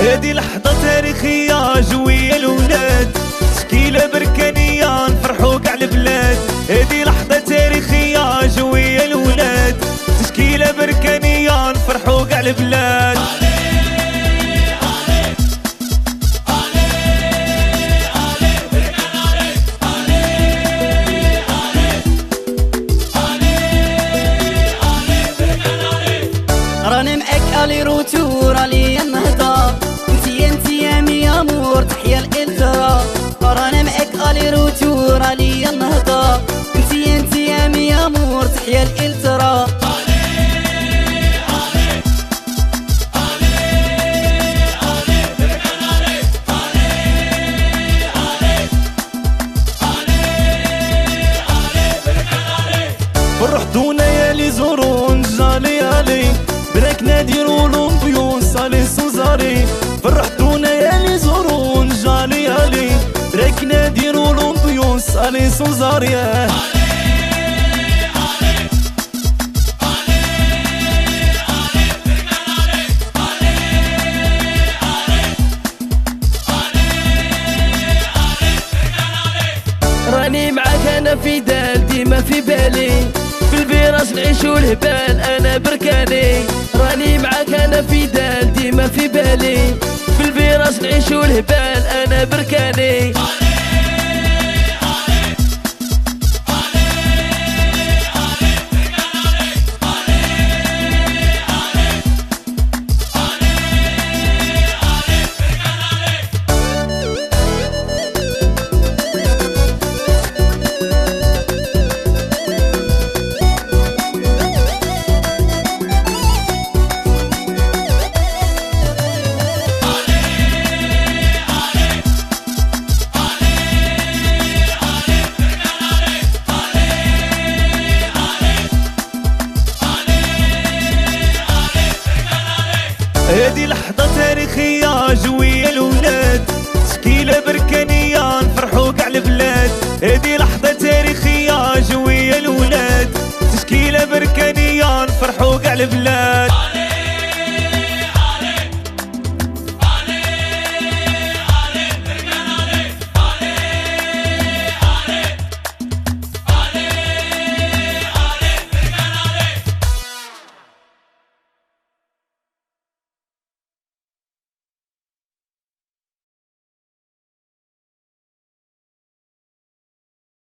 هادي لحظة تاريخية جوية الولاد تشكيلة بركانية نفرحو كاع البلاد. هادي لحظة تاريخية جوية الولاد تشكيلة بركانية نفرحو كاع البلاد. راني معاك aller-retour عليا النهضه amour تحيا ال ultra راني معاك aller-retour آلي النهضة أنتي أنتي يا مي amour تحيا ال ultra فرح دونا يا لي زورون جالي علي بريك ناديرو لومبيون سالي سوزاري. فرح لومبيون سالي سوزاري راني معاك أنا في دال ديما في بالي. في الفراس نعيشو الهبال أنا بركاني. راني معاك أنا في دال ديما في بالي. في الفراس نعيشو الهبال أنا بركاني. هذه لحظة تاريخية جوية.